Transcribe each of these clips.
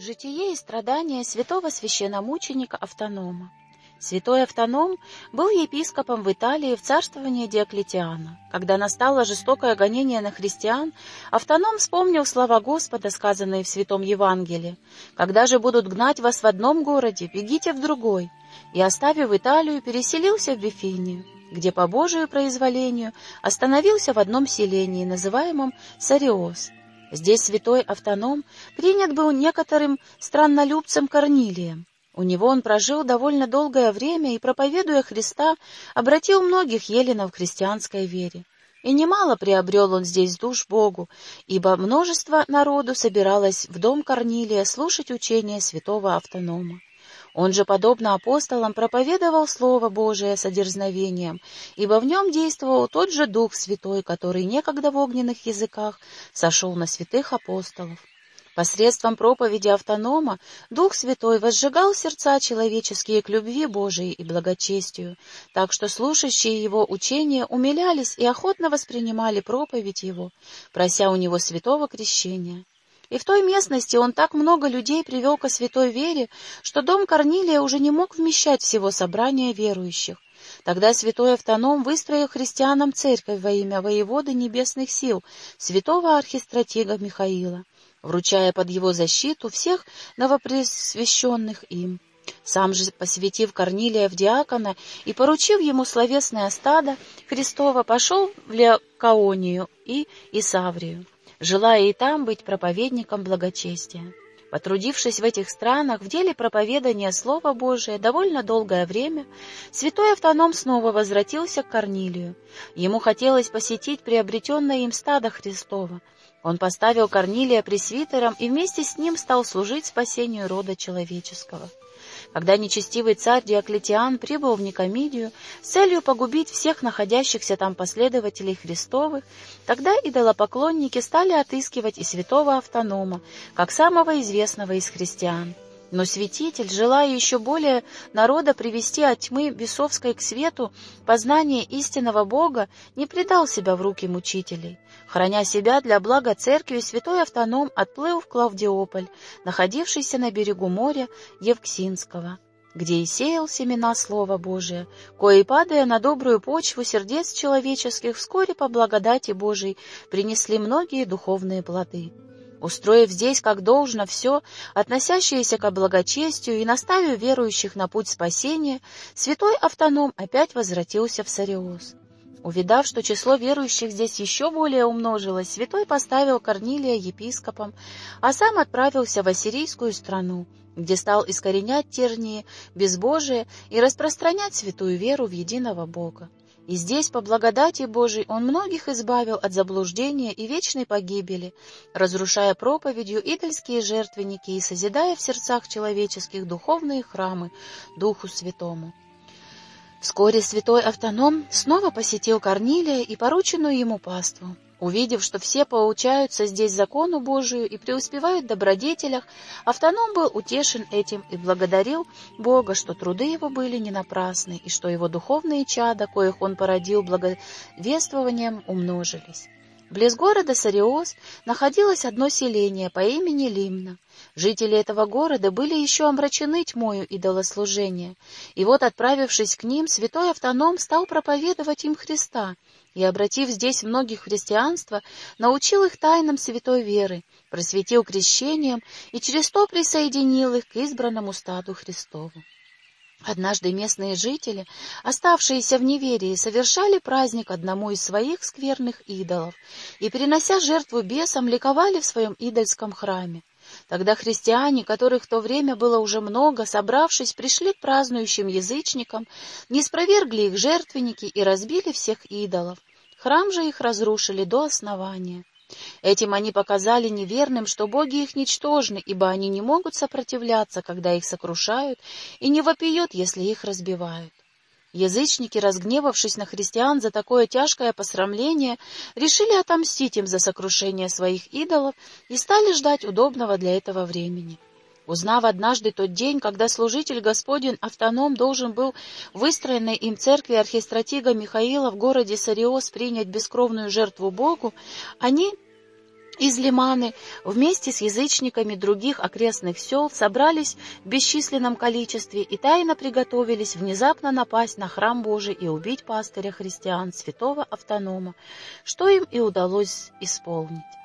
Житие и страдания святого священномученика Автонома. Святой Автоном был епископом в Италии в царствовании Диоклетиана. Когда настало жестокое гонение на христиан, Автоном вспомнил слова Господа, сказанные в Святом Евангелии. «Когда же будут гнать вас в одном городе, бегите в другой». И, оставив Италию, переселился в Вифинию, где по Божию произволению остановился в одном селении, называемом Сариос. Здесь святой автоном принят был некоторым страннолюбцем Корнилием. У него он прожил довольно долгое время и, проповедуя Христа, обратил многих еленов к христианской вере. И немало приобрел он здесь душ Богу, ибо множество народу собиралось в дом Корнилия слушать учение святого автонома. Он же, подобно апостолам, проповедовал Слово Божие с одерзновением, ибо в нем действовал тот же Дух Святой, который некогда в огненных языках сошел на святых апостолов. Посредством проповеди автонома Дух Святой возжигал сердца человеческие к любви Божией и благочестию, так что слушающие его учения умилялись и охотно воспринимали проповедь его, прося у него святого крещения. И в той местности он так много людей привел ко святой вере, что дом Корнилия уже не мог вмещать всего собрания верующих. Тогда святой автоном выстроил христианам церковь во имя воеводы небесных сил, святого архистратига Михаила, вручая под его защиту всех новопресвященных им. Сам же, посвятив Корнилия в диакона и поручив ему словесное стадо, Христова пошел в Леокаонию и Исаврию желая и там быть проповедником благочестия. Потрудившись в этих странах в деле проповедания Слова Божия довольно долгое время, святой автоном снова возвратился к Корнилию. Ему хотелось посетить приобретенное им стадо Христова. Он поставил Корнилия пресвитером и вместе с ним стал служить спасению рода человеческого. Когда нечестивый царь Диоклетиан прибыл в Никомидию с целью погубить всех находящихся там последователей Христовых, тогда идолопоклонники стали отыскивать и святого автонома, как самого известного из христиан. Но святитель, желая еще более народа привести от тьмы бесовской к свету познание истинного Бога, не предал себя в руки мучителей. Храня себя для блага церкви, святой автоном отплыл в Клавдиополь, находившийся на берегу моря Евксинского, где и сеял семена Слова Божия, кои, падая на добрую почву сердец человеческих, вскоре по благодати Божией принесли многие духовные плоды устроив здесь как должно все, относящееся к благочестию и наставив верующих на путь спасения, святой автоном опять возвратился в Сариос. Увидав, что число верующих здесь еще более умножилось, святой поставил Корнилия епископом, а сам отправился в ассирийскую страну, где стал искоренять тернии, безбожие и распространять святую веру в единого Бога. И здесь, по благодати Божией, Он многих избавил от заблуждения и вечной погибели, разрушая проповедью идольские жертвенники и созидая в сердцах человеческих духовные храмы Духу Святому. Вскоре святой автоном снова посетил Корнилия и порученную ему паству. Увидев, что все поучаются здесь закону Божию и преуспевают в добродетелях, автоном был утешен этим и благодарил Бога, что труды его были не напрасны, и что его духовные чада, коих он породил благовествованием, умножились. Близ города Сариос находилось одно селение по имени Лимна. Жители этого города были еще омрачены тьмою идолослужения, и вот, отправившись к ним, святой автоном стал проповедовать им Христа, и, обратив здесь многих христианства, научил их тайнам святой веры, просветил крещением и через то присоединил их к избранному стаду Христову. Однажды местные жители, оставшиеся в неверии, совершали праздник одному из своих скверных идолов и, принося жертву бесам, ликовали в своем идольском храме. Тогда христиане, которых в то время было уже много, собравшись, пришли к празднующим язычникам, не спровергли их жертвенники и разбили всех идолов. Храм же их разрушили до основания. Этим они показали неверным, что боги их ничтожны, ибо они не могут сопротивляться, когда их сокрушают, и не вопиют, если их разбивают. Язычники, разгневавшись на христиан за такое тяжкое посрамление, решили отомстить им за сокрушение своих идолов и стали ждать удобного для этого времени. Узнав однажды тот день, когда служитель Господень автоном должен был выстроенной им церкви архистратига Михаила в городе Сариос принять бескровную жертву Богу, они из Лиманы вместе с язычниками других окрестных сел собрались в бесчисленном количестве и тайно приготовились внезапно напасть на храм Божий и убить пастыря христиан, святого Автонома, что им и удалось исполнить.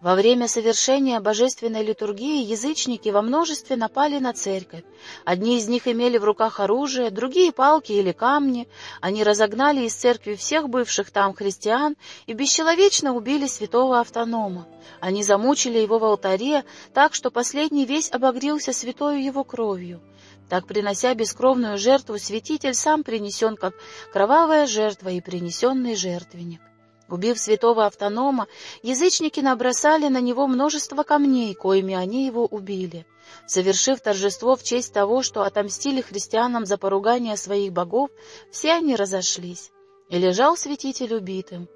Во время совершения божественной литургии язычники во множестве напали на церковь. Одни из них имели в руках оружие, другие — палки или камни. Они разогнали из церкви всех бывших там христиан и бесчеловечно убили святого автонома. Они замучили его в алтаре так, что последний весь обогрился святою его кровью. Так, принося бескровную жертву, святитель сам принесен, как кровавая жертва и принесенный жертвенник. Убив святого автонома, язычники набросали на него множество камней, коими они его убили. Совершив торжество в честь того, что отомстили христианам за поругание своих богов, все они разошлись. И лежал святитель убитым.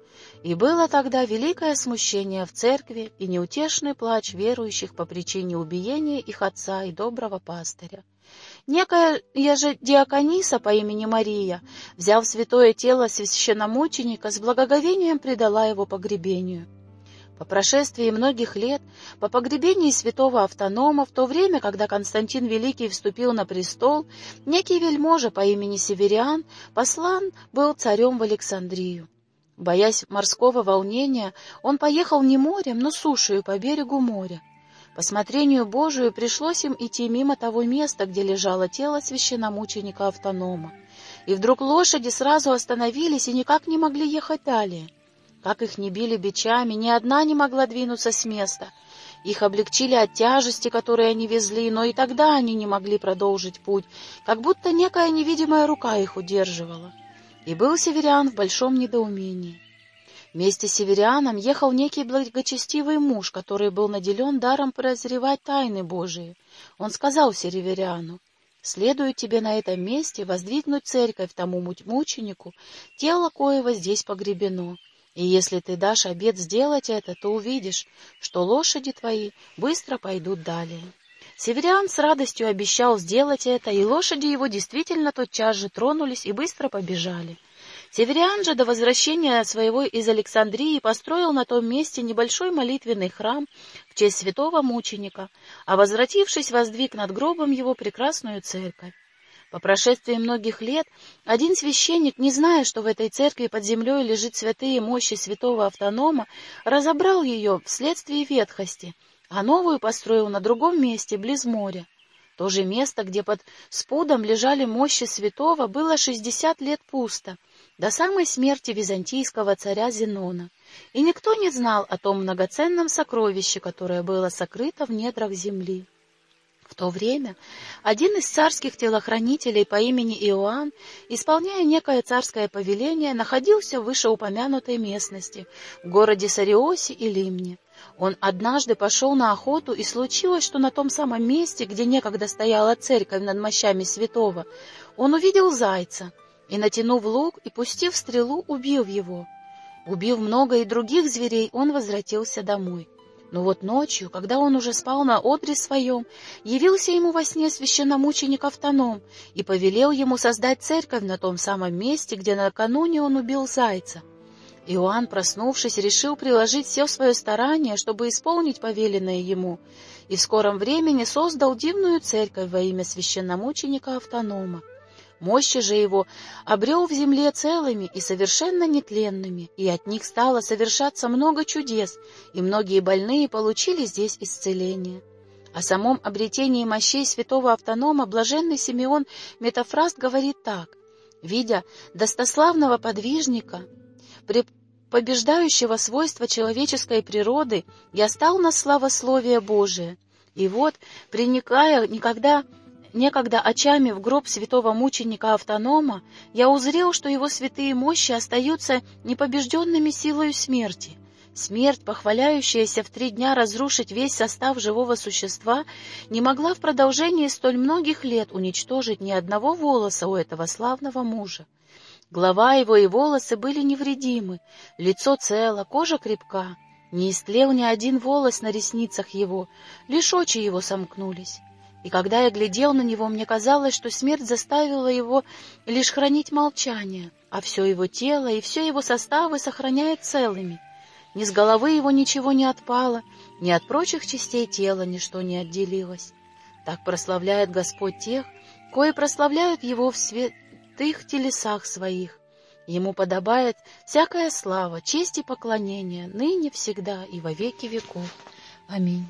И было тогда великое смущение в церкви и неутешный плач верующих по причине убиения их отца и доброго пастыря. Некая же диакониса по имени Мария, взяв святое тело священномученика, с благоговением предала его погребению. По прошествии многих лет, по погребении святого автонома, в то время, когда Константин Великий вступил на престол, некий вельможа по имени Севериан послан был царем в Александрию. Боясь морского волнения, он поехал не морем, но сушею по берегу моря. По смотрению Божию пришлось им идти мимо того места, где лежало тело священномученика Автонома. И вдруг лошади сразу остановились и никак не могли ехать далее. Как их не били бичами, ни одна не могла двинуться с места. Их облегчили от тяжести, которые они везли, но и тогда они не могли продолжить путь, как будто некая невидимая рука их удерживала. И был северян в большом недоумении. Вместе с северяном ехал некий благочестивый муж, который был наделен даром прозревать тайны Божии. Он сказал северяну, «Следует тебе на этом месте воздвигнуть церковь тому мученику, тело коего здесь погребено. И если ты дашь обед сделать это, то увидишь, что лошади твои быстро пойдут далее». Северян с радостью обещал сделать это, и лошади его действительно тотчас же тронулись и быстро побежали. Севериан же до возвращения своего из Александрии построил на том месте небольшой молитвенный храм в честь святого мученика, а возвратившись, воздвиг над гробом его прекрасную церковь. По прошествии многих лет один священник, не зная, что в этой церкви под землей лежит святые мощи святого автонома, разобрал ее вследствие ветхости, а новую построил на другом месте, близ моря. То же место, где под спудом лежали мощи святого, было шестьдесят лет пусто — до самой смерти византийского царя Зенона, и никто не знал о том многоценном сокровище, которое было сокрыто в недрах земли. В то время один из царских телохранителей по имени Иоанн, исполняя некое царское повеление, находился в вышеупомянутой местности, в городе Сариосе и Лимне. Он однажды пошел на охоту, и случилось, что на том самом месте, где некогда стояла церковь над мощами святого, он увидел зайца — и, натянув лук и пустив стрелу, убил его. Убив много и других зверей, он возвратился домой. Но вот ночью, когда он уже спал на одре своем, явился ему во сне священномученик Автоном и повелел ему создать церковь на том самом месте, где накануне он убил зайца. Иоанн, проснувшись, решил приложить все свое старание, чтобы исполнить повеленное ему, и в скором времени создал дивную церковь во имя священномученика Автонома. Мощи же его обрел в земле целыми и совершенно нетленными, и от них стало совершаться много чудес, и многие больные получили здесь исцеление. О самом обретении мощей святого автонома блаженный Симеон Метафраст говорит так. «Видя достославного подвижника, побеждающего свойства человеческой природы, я стал на славословие Божие, и вот, приникая никогда Некогда очами в гроб святого мученика Автонома я узрел, что его святые мощи остаются непобежденными силою смерти. Смерть, похваляющаяся в три дня разрушить весь состав живого существа, не могла в продолжении столь многих лет уничтожить ни одного волоса у этого славного мужа. Голова его и волосы были невредимы, лицо цело, кожа крепка. Не истлел ни один волос на ресницах его, лишь очи его сомкнулись. И когда я глядел на него, мне казалось, что смерть заставила его лишь хранить молчание, а все его тело и все его составы сохраняет целыми. Ни с головы его ничего не отпало, ни от прочих частей тела ничто не отделилось. Так прославляет Господь тех, кои прославляют Его в святых телесах своих. Ему подобает всякая слава, честь и поклонение, ныне, всегда и во веки веков. Аминь.